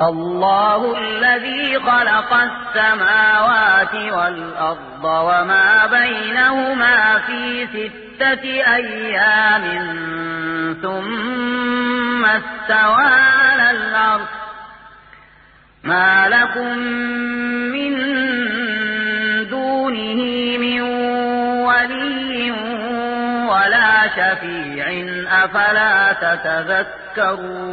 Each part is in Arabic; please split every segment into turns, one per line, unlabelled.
الله الذي خلق السماوات والأرض وما بينهما في ستة أيام ثم استوى على الأرض. ما لكم من دونه من ولي ولا شفيع أفلا تتذكرون.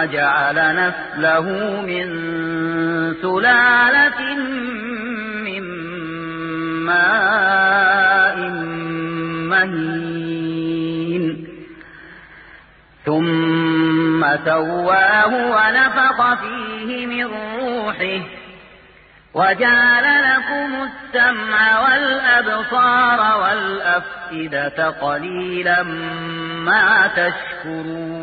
جعل نسله من سلالة من ماء مهين. ثم سواه ونفخ فيه من روحه. وجعل لكم السمع والأبصار والأفئدة قليلا ما تشكرون.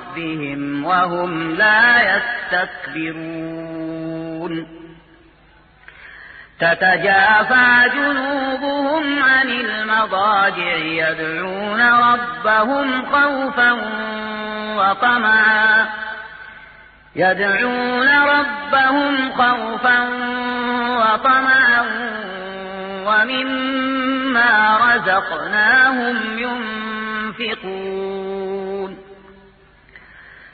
ربهم وهم لا يستكبرون. تتجافى جنوبهم عن المضاجع يدعون ربهم خوفا وطمعا. يدعون ربهم خوفا وطمعا. ومما رزقناهم ينفقون.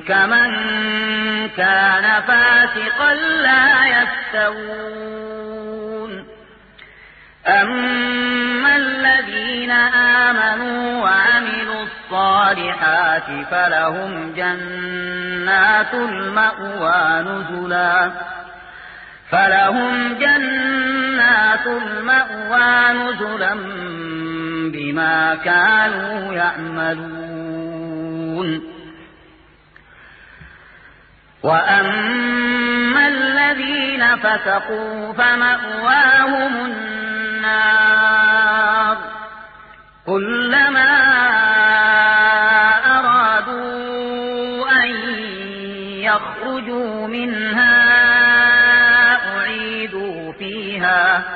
كمن كان فاسقا لا يستوون. أما الذين آمنوا وعملوا الصالحات فلهم جنات المأوى نزلا. فلهم جنات المأوى نزلا بما كانوا يعملون. وأما الذين فسقوا فمأواهم النار كلما أرادوا أن يخرجوا منها أعيدوا فيها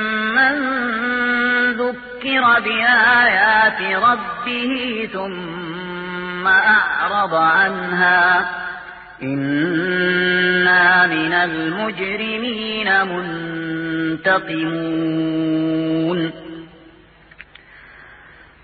ذكر بآيات ربه ثم أعرض عنها إنا من المجرمين منتقمون.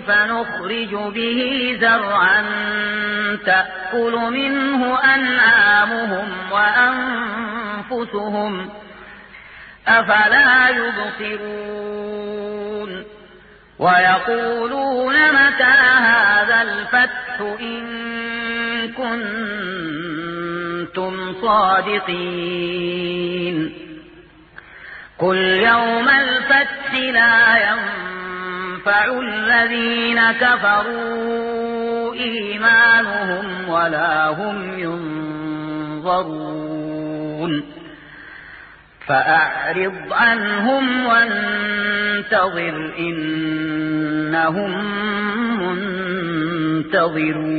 فنخرج به زرعا تأكل منه أنعامهم وأنفسهم أفلا يبصرون ويقولون متى هذا الفتح إن كنتم صادقين قل يوم الفتح لا الذين كفروا إيمانهم ولا هم ينظرون فأعرض عنهم وانتظر إنهم منتظرون